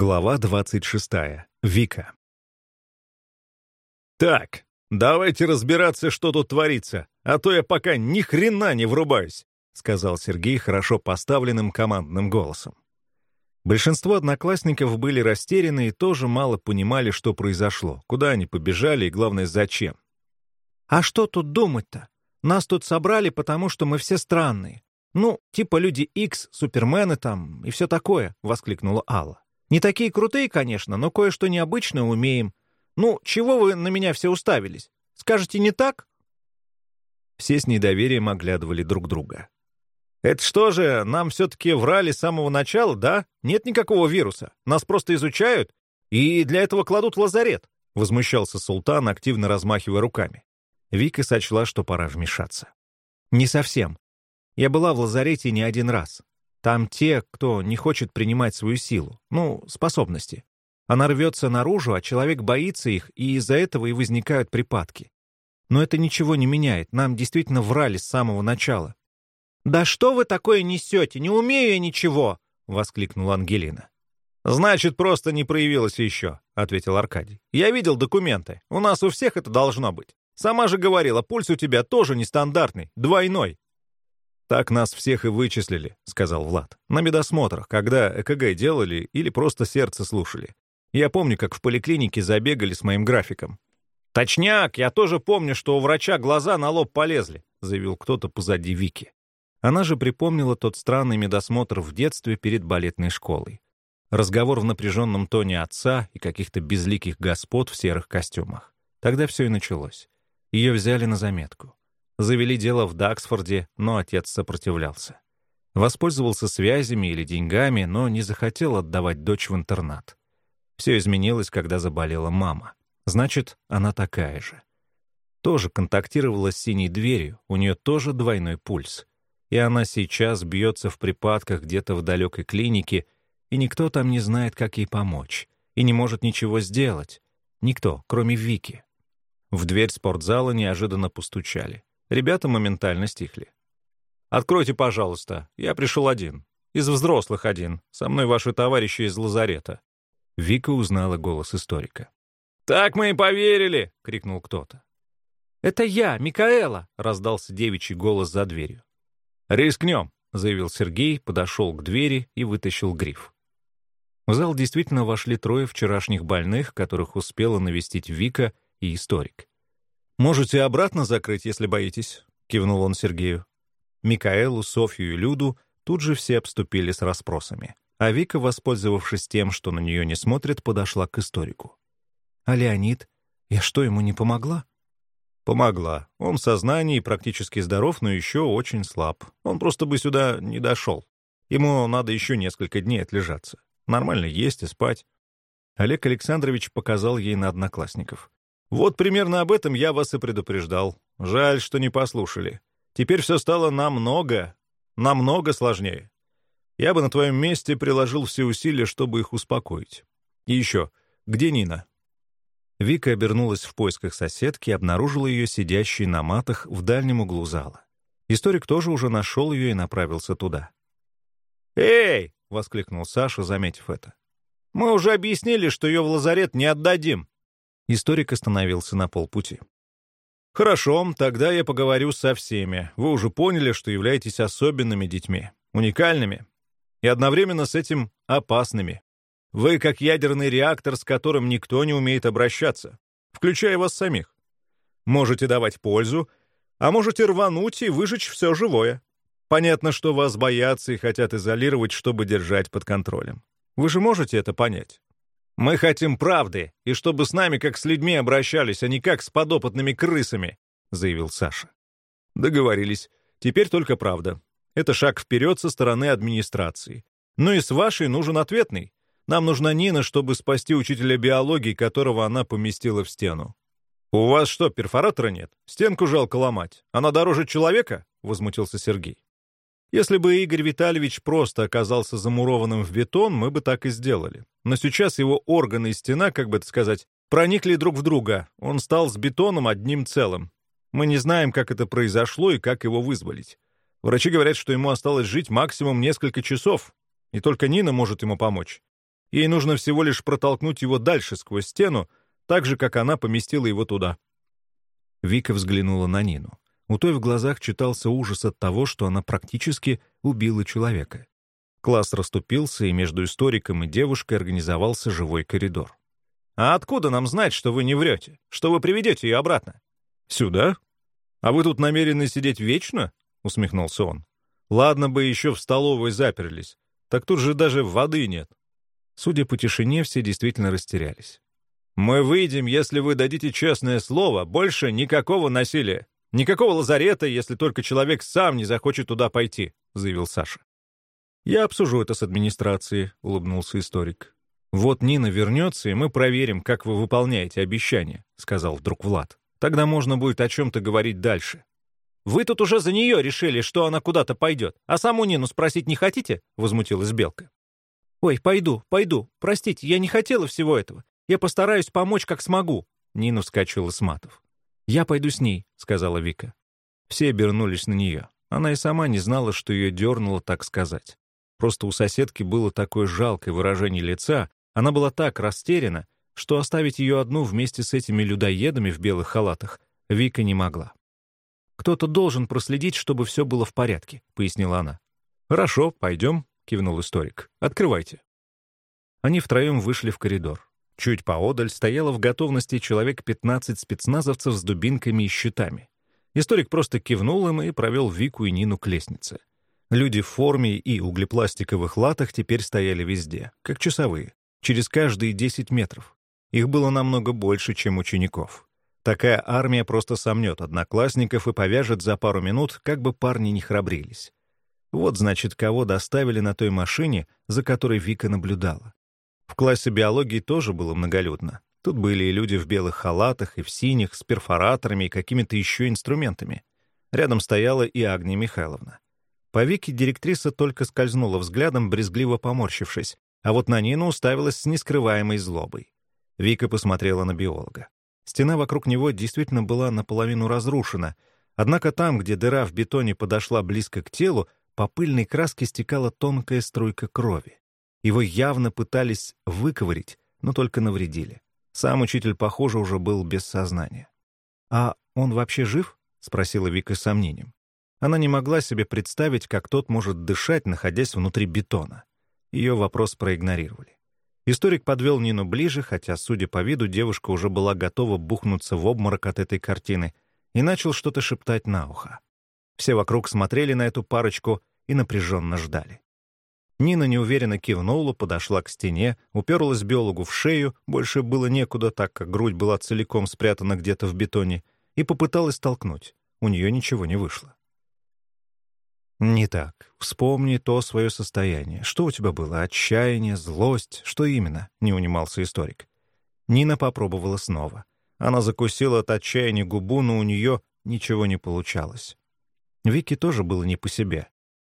Глава 26. Вика. «Так, давайте разбираться, что тут творится, а то я пока ни хрена не врубаюсь», сказал Сергей хорошо поставленным командным голосом. Большинство одноклассников были растеряны и тоже мало понимали, что произошло, куда они побежали и, главное, зачем. «А что тут думать-то? Нас тут собрали, потому что мы все странные. Ну, типа люди Икс, супермены там и все такое», — воскликнула Алла. Не такие крутые, конечно, но кое-что необычное умеем. Ну, чего вы на меня все уставились? Скажете, не так?» Все с недоверием оглядывали друг друга. «Это что же, нам все-таки врали с самого начала, да? Нет никакого вируса. Нас просто изучают, и для этого кладут в лазарет», — возмущался султан, активно размахивая руками. Вика сочла, что пора вмешаться. «Не совсем. Я была в лазарете не один раз. Там те, кто не хочет принимать свою силу, ну, способности. Она рвется наружу, а человек боится их, и из-за этого и возникают припадки. Но это ничего не меняет, нам действительно врали с самого начала. «Да что вы такое несете? Не умею я ничего!» — воскликнула Ангелина. «Значит, просто не проявилось еще», — ответил Аркадий. «Я видел документы. У нас у всех это должно быть. Сама же говорила, пульс у тебя тоже нестандартный, двойной. «Так нас всех и вычислили», — сказал Влад. «На медосмотрах, когда ЭКГ делали или просто сердце слушали. Я помню, как в поликлинике забегали с моим графиком». «Точняк! Я тоже помню, что у врача глаза на лоб полезли», — заявил кто-то позади Вики. Она же припомнила тот странный медосмотр в детстве перед балетной школой. Разговор в напряженном тоне отца и каких-то безликих господ в серых костюмах. Тогда все и началось. Ее взяли на заметку. Завели дело в Даксфорде, но отец сопротивлялся. Воспользовался связями или деньгами, но не захотел отдавать дочь в интернат. Все изменилось, когда заболела мама. Значит, она такая же. Тоже контактировала с синей дверью, у нее тоже двойной пульс. И она сейчас бьется в припадках где-то в далекой клинике, и никто там не знает, как ей помочь, и не может ничего сделать. Никто, кроме Вики. В дверь спортзала неожиданно постучали. Ребята моментально стихли. «Откройте, пожалуйста. Я пришел один. Из взрослых один. Со мной ваши товарищи из лазарета». Вика узнала голос историка. «Так мы и поверили!» — крикнул кто-то. «Это я, Микаэла!» — раздался девичий голос за дверью. «Рискнем!» — заявил Сергей, подошел к двери и вытащил гриф. В зал действительно вошли трое вчерашних больных, которых успела навестить Вика и историк. «Можете обратно закрыть, если боитесь», — кивнул он Сергею. Микаэлу, Софью и Люду тут же все обступили с расспросами. А Вика, воспользовавшись тем, что на нее не смотрят, подошла к историку. «А Леонид? Я что, ему не помогла?» «Помогла. Он в сознании практически здоров, но еще очень слаб. Он просто бы сюда не дошел. Ему надо еще несколько дней отлежаться. Нормально есть и спать». Олег Александрович показал ей на одноклассников. Вот примерно об этом я вас и предупреждал. Жаль, что не послушали. Теперь все стало намного, намного сложнее. Я бы на твоем месте приложил все усилия, чтобы их успокоить. И еще, где Нина?» Вика обернулась в поисках соседки и обнаружила ее сидящей на матах в дальнем углу зала. Историк тоже уже нашел ее и направился туда. «Эй!» — воскликнул Саша, заметив это. «Мы уже объяснили, что ее в лазарет не отдадим. Историк остановился на полпути. «Хорошо, тогда я поговорю со всеми. Вы уже поняли, что являетесь особенными детьми, уникальными и одновременно с этим опасными. Вы как ядерный реактор, с которым никто не умеет обращаться, включая вас самих. Можете давать пользу, а можете рвануть и выжечь все живое. Понятно, что вас боятся и хотят изолировать, чтобы держать под контролем. Вы же можете это понять? Мы хотим правды, и чтобы с нами как с людьми обращались, а не как с подопытными крысами», — заявил Саша. «Договорились. Теперь только правда. Это шаг вперед со стороны администрации. Ну и с вашей нужен ответный. Нам нужна Нина, чтобы спасти учителя биологии, которого она поместила в стену». «У вас что, перфоратора нет? Стенку жалко ломать. Она дороже человека?» — возмутился Сергей. Если бы Игорь Витальевич просто оказался замурованным в бетон, мы бы так и сделали. Но сейчас его органы и стена, как бы это сказать, проникли друг в друга. Он стал с бетоном одним целым. Мы не знаем, как это произошло и как его вызволить. Врачи говорят, что ему осталось жить максимум несколько часов, и только Нина может ему помочь. Ей нужно всего лишь протолкнуть его дальше сквозь стену, так же, как она поместила его туда. Вика взглянула на Нину. У той в глазах читался ужас от того, что она практически убила человека. Класс расступился, и между историком и девушкой организовался живой коридор. «А откуда нам знать, что вы не врете? Что вы приведете ее обратно?» «Сюда? А вы тут намерены сидеть вечно?» — усмехнулся он. «Ладно бы еще в столовой заперлись. Так тут же даже воды нет». Судя по тишине, все действительно растерялись. «Мы выйдем, если вы дадите честное слово. Больше никакого насилия. Никакого лазарета, если только человек сам не захочет туда пойти», — заявил Саша. «Я обсужу это с администрацией», — улыбнулся историк. «Вот Нина вернется, и мы проверим, как вы выполняете обещания», — сказал вдруг Влад. «Тогда можно будет о чем-то говорить дальше». «Вы тут уже за нее решили, что она куда-то пойдет, а саму Нину спросить не хотите?» — возмутилась Белка. «Ой, пойду, пойду. Простите, я не хотела всего этого. Я постараюсь помочь, как смогу». Нина вскочила с матов. «Я пойду с ней», — сказала Вика. Все обернулись на нее. Она и сама не знала, что ее дернуло так сказать. Просто у соседки было такое жалкое выражение лица, она была так растеряна, что оставить ее одну вместе с этими людоедами в белых халатах Вика не могла. «Кто-то должен проследить, чтобы все было в порядке», — пояснила она. «Хорошо, пойдем», — кивнул историк. «Открывайте». Они втроем вышли в коридор. Чуть поодаль стояло в готовности человек 15 спецназовцев с дубинками и щитами. Историк просто кивнул им и провел Вику и Нину к лестнице. Люди в форме и углепластиковых латах теперь стояли везде, как часовые, через каждые 10 метров. Их было намного больше, чем учеников. Такая армия просто сомнет одноклассников и повяжет за пару минут, как бы парни не храбрились. Вот, значит, кого доставили на той машине, за которой Вика наблюдала. В классе биологии тоже было многолюдно. Тут были и люди в белых халатах, и в синих, с перфораторами и какими-то еще инструментами. Рядом стояла и Агния Михайловна. По Вике директриса только скользнула взглядом, брезгливо поморщившись, а вот на Нину уставилась с нескрываемой злобой. Вика посмотрела на биолога. Стена вокруг него действительно была наполовину разрушена, однако там, где дыра в бетоне подошла близко к телу, по пыльной краске стекала тонкая струйка крови. Его явно пытались выковырить, но только навредили. Сам учитель, похоже, уже был без сознания. «А он вообще жив?» — спросила Вика с сомнением. Она не могла себе представить, как тот может дышать, находясь внутри бетона. Ее вопрос проигнорировали. Историк подвел Нину ближе, хотя, судя по виду, девушка уже была готова бухнуться в обморок от этой картины, и начал что-то шептать на ухо. Все вокруг смотрели на эту парочку и напряженно ждали. Нина неуверенно кивнула, подошла к стене, уперлась биологу в шею, больше было некуда, так как грудь была целиком спрятана где-то в бетоне, и попыталась толкнуть. У нее ничего не вышло. «Не так. Вспомни то свое состояние. Что у тебя было? Отчаяние, злость? Что именно?» — не унимался историк. Нина попробовала снова. Она закусила от отчаяния губу, но у нее ничего не получалось. Вике тоже было не по себе.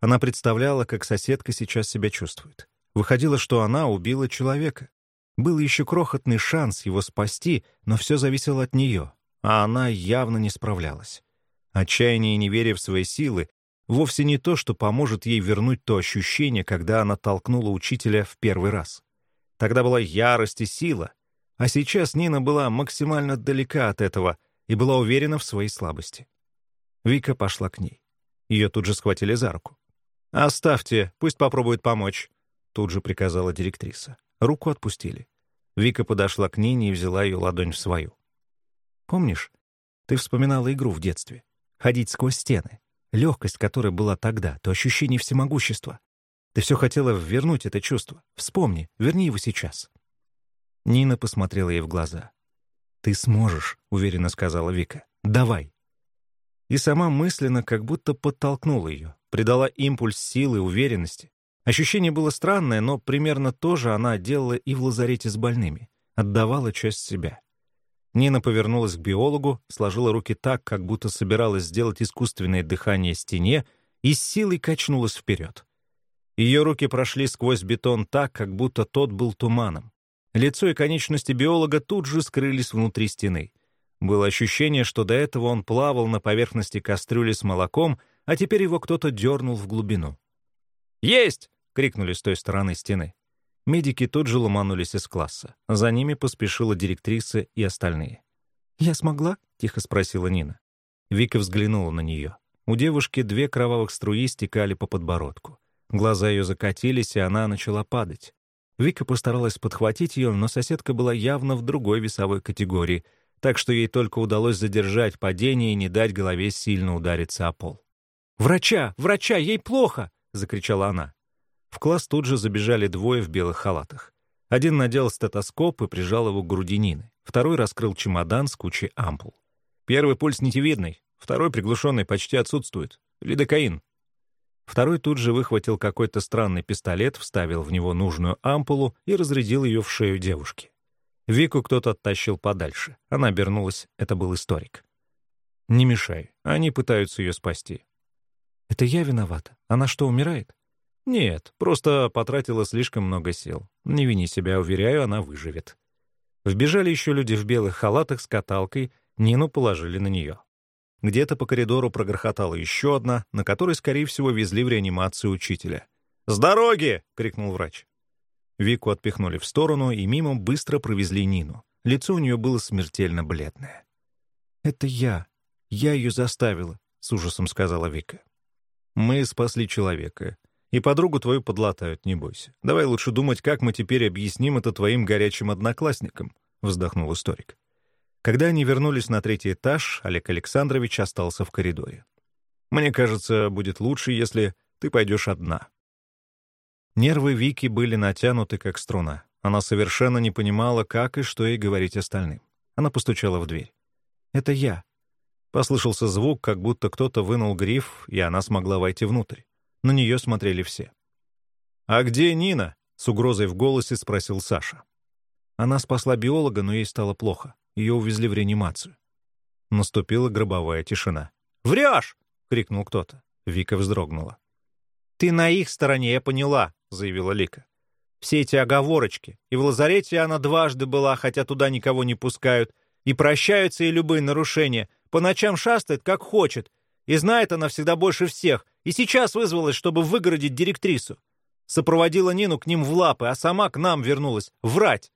Она представляла, как соседка сейчас себя чувствует. Выходило, что она убила человека. Был еще крохотный шанс его спасти, но все зависело от нее, а она явно не справлялась. Отчаяние и неверие в свои силы вовсе не то, что поможет ей вернуть то ощущение, когда она толкнула учителя в первый раз. Тогда была ярость и сила, а сейчас Нина была максимально далека от этого и была уверена в своей слабости. Вика пошла к ней. Ее тут же схватили за руку. «Оставьте, пусть попробует помочь», — тут же приказала директриса. Руку отпустили. Вика подошла к Нине и взяла ее ладонь в свою. «Помнишь, ты вспоминала игру в детстве? Ходить сквозь стены. Легкость, которая была тогда, то ощущение всемогущества. Ты все хотела вернуть это чувство. Вспомни, верни его сейчас». Нина посмотрела ей в глаза. «Ты сможешь», — уверенно сказала Вика. «Давай». И сама мысленно как будто подтолкнула ее, придала импульс силы, уверенности. Ощущение было странное, но примерно то же она делала и в лазарете с больными. Отдавала часть себя. Нина повернулась к биологу, сложила руки так, как будто собиралась сделать искусственное дыхание стене, и с силой качнулась вперед. Ее руки прошли сквозь бетон так, как будто тот был туманом. Лицо и конечности биолога тут же скрылись внутри стены. Было ощущение, что до этого он плавал на поверхности кастрюли с молоком, а теперь его кто-то дернул в глубину. «Есть!» — крикнули с той стороны стены. Медики тут же ломанулись из класса. За ними поспешила директриса и остальные. «Я смогла?» — тихо спросила Нина. Вика взглянула на нее. У девушки две кровавых струи стекали по подбородку. Глаза ее закатились, и она начала падать. Вика постаралась подхватить ее, но соседка была явно в другой весовой категории, так что ей только удалось задержать падение и не дать голове сильно удариться о пол. «Врача! Врача! Ей плохо!» — закричала она. В класс тут же забежали двое в белых халатах. Один надел стетоскоп и прижал его к груди Нины. Второй раскрыл чемодан с кучей ампул. Первый пульс нитевидный, второй приглушенный почти отсутствует. Лидокаин. Второй тут же выхватил какой-то странный пистолет, вставил в него нужную ампулу и разрядил ее в шею девушки. Вику кто-то оттащил подальше. Она обернулась, это был историк. «Не мешай, они пытаются ее спасти». «Это я виновата? Она что, умирает?» «Нет, просто потратила слишком много сил. Не вини себя, уверяю, она выживет». Вбежали еще люди в белых халатах с каталкой, Нину положили на нее. Где-то по коридору прогрохотала еще одна, на которой, скорее всего, везли в реанимацию учителя. «С дороги!» — крикнул врач. Вику отпихнули в сторону, и мимо быстро провезли Нину. Лицо у нее было смертельно бледное. «Это я. Я ее заставила», — с ужасом сказала Вика. «Мы спасли человека. И подругу твою подлатают, не бойся. Давай лучше думать, как мы теперь объясним это твоим горячим одноклассникам», — вздохнул историк. Когда они вернулись на третий этаж, Олег Александрович остался в коридоре. «Мне кажется, будет лучше, если ты пойдешь одна». Нервы Вики были натянуты, как струна. Она совершенно не понимала, как и что ей говорить остальным. Она постучала в дверь. «Это я». Послышался звук, как будто кто-то вынул гриф, и она смогла войти внутрь. На нее смотрели все. «А где Нина?» — с угрозой в голосе спросил Саша. Она спасла биолога, но ей стало плохо. Ее увезли в реанимацию. Наступила гробовая тишина. «Врешь!» — крикнул кто-то. Вика вздрогнула. «Ты на их стороне, я поняла», — заявила Лика. «Все эти оговорочки. И в лазарете она дважды была, хотя туда никого не пускают. И прощаются ей любые нарушения. По ночам шастает, как хочет. И знает она всегда больше всех. И сейчас вызвалась, чтобы выгородить директрису. Сопроводила Нину к ним в лапы, а сама к нам вернулась. Врать.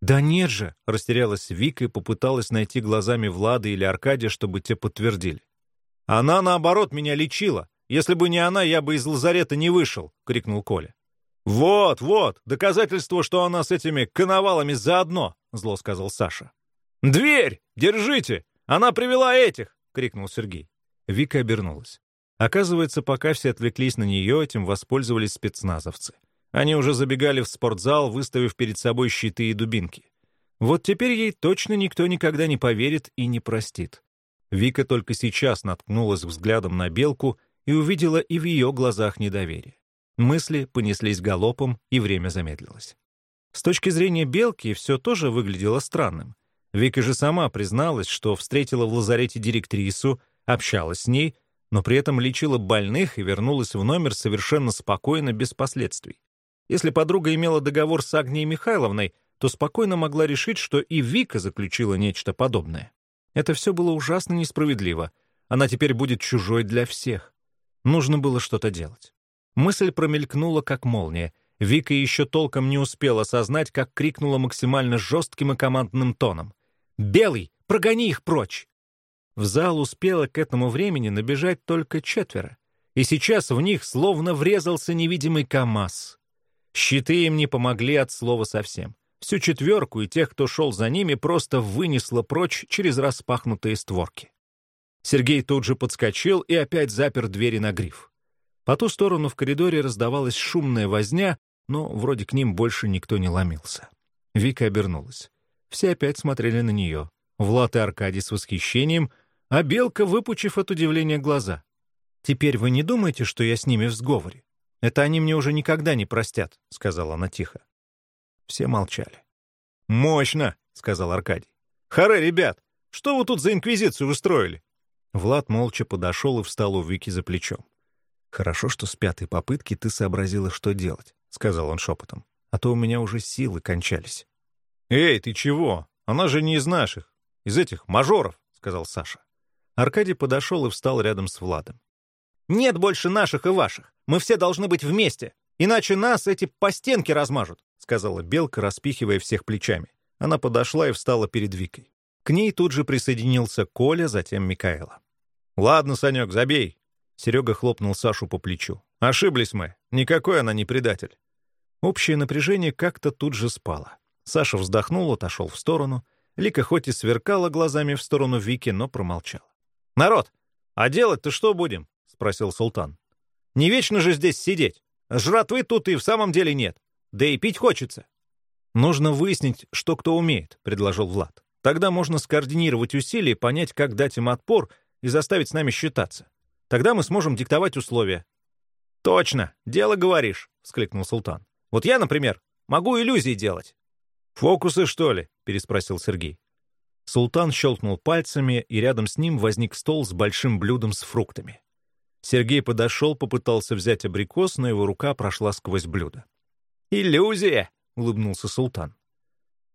«Да нет же!» — растерялась Вика и попыталась найти глазами Влада или Аркадия, чтобы те подтвердили. «Она, наоборот, меня лечила. Если бы не она, я бы из лазарета не вышел!» — крикнул Коля. «Вот, вот, доказательство, что она с этими коновалами заодно!» — зло сказал Саша. «Дверь! Держите! Она привела этих!» — крикнул Сергей. Вика обернулась. Оказывается, пока все отвлеклись на нее, этим воспользовались спецназовцы. Они уже забегали в спортзал, выставив перед собой щиты и дубинки. Вот теперь ей точно никто никогда не поверит и не простит. Вика только сейчас наткнулась взглядом на белку и увидела и в ее глазах недоверие. Мысли понеслись галопом, и время замедлилось. С точки зрения белки все тоже выглядело странным. Вика же сама призналась, что встретила в лазарете директрису, общалась с ней, но при этом лечила больных и вернулась в номер совершенно спокойно, без последствий. Если подруга имела договор с Агнией Михайловной, то спокойно могла решить, что и Вика заключила нечто подобное. Это все было ужасно несправедливо. Она теперь будет чужой для всех. Нужно было что-то делать. Мысль промелькнула, как молния. Вика еще толком не успела осознать, как крикнула максимально жестким и командным тоном. «Белый, прогони их прочь!» В зал успело к этому времени набежать только четверо. И сейчас в них словно врезался невидимый КамАЗ. Щиты им не помогли от слова совсем. Всю четверку и тех, кто шел за ними, просто вынесло прочь через распахнутые створки. Сергей тут же подскочил и опять запер двери на гриф. По ту сторону в коридоре раздавалась шумная возня, но вроде к ним больше никто не ломился. Вика обернулась. Все опять смотрели на нее. Влад и Аркадий с восхищением, а Белка, выпучив от удивления глаза. «Теперь вы не думаете, что я с ними в сговоре? Это они мне уже никогда не простят», — сказала она тихо. Все молчали. «Мощно», — сказал Аркадий. «Харе, ребят, что вы тут за инквизицию устроили?» Влад молча подошел и встал у Вики за плечом. «Хорошо, что с пятой попытки ты сообразила, что делать», — сказал он шепотом. «А то у меня уже силы кончались». «Эй, ты чего? Она же не из наших. Из этих мажоров», — сказал Саша. Аркадий подошел и встал рядом с Владом. «Нет больше наших и ваших. Мы все должны быть вместе. Иначе нас эти по стенке размажут», — сказала Белка, распихивая всех плечами. Она подошла и встала перед Викой. К ней тут же присоединился Коля, затем Микаэла. «Ладно, Санек, забей!» Серега хлопнул Сашу по плечу. «Ошиблись мы. Никакой она не предатель». Общее напряжение как-то тут же спало. Саша вздохнул, отошел в сторону. Лика хоть и сверкала глазами в сторону Вики, но промолчала. «Народ, а делать-то что будем?» — спросил Султан. «Не вечно же здесь сидеть. Жратвы тут и в самом деле нет. Да и пить хочется». «Нужно выяснить, что кто умеет», — предложил Влад. «Тогда можно скоординировать усилия, понять, как дать им отпор и заставить с нами считаться. Тогда мы сможем диктовать условия». «Точно, дело говоришь», — вскликнул Султан. «Вот я, например, могу иллюзии делать». «Фокусы, что ли?» — переспросил Сергей. Султан щелкнул пальцами, и рядом с ним возник стол с большим блюдом с фруктами. Сергей подошел, попытался взять абрикос, но его рука прошла сквозь блюдо. «Иллюзия!» — улыбнулся Султан.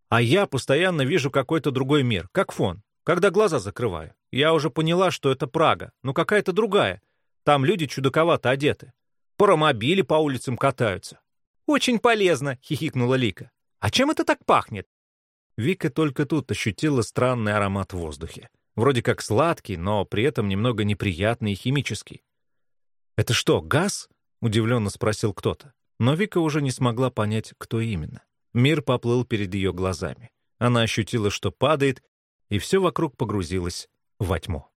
«А я постоянно вижу какой-то другой мир, как фон, когда глаза закрываю. Я уже поняла, что это Прага, но какая-то другая. Там люди чудаковато одеты. Паромобили по улицам катаются». «Очень полезно!» — хихикнула Лика. «А чем это так пахнет?» Вика только тут ощутила странный аромат в воздухе. Вроде как сладкий, но при этом немного неприятный и химический. «Это что, газ?» — удивленно спросил кто-то. Но Вика уже не смогла понять, кто именно. Мир поплыл перед ее глазами. Она ощутила, что падает, и все вокруг погрузилось во тьму.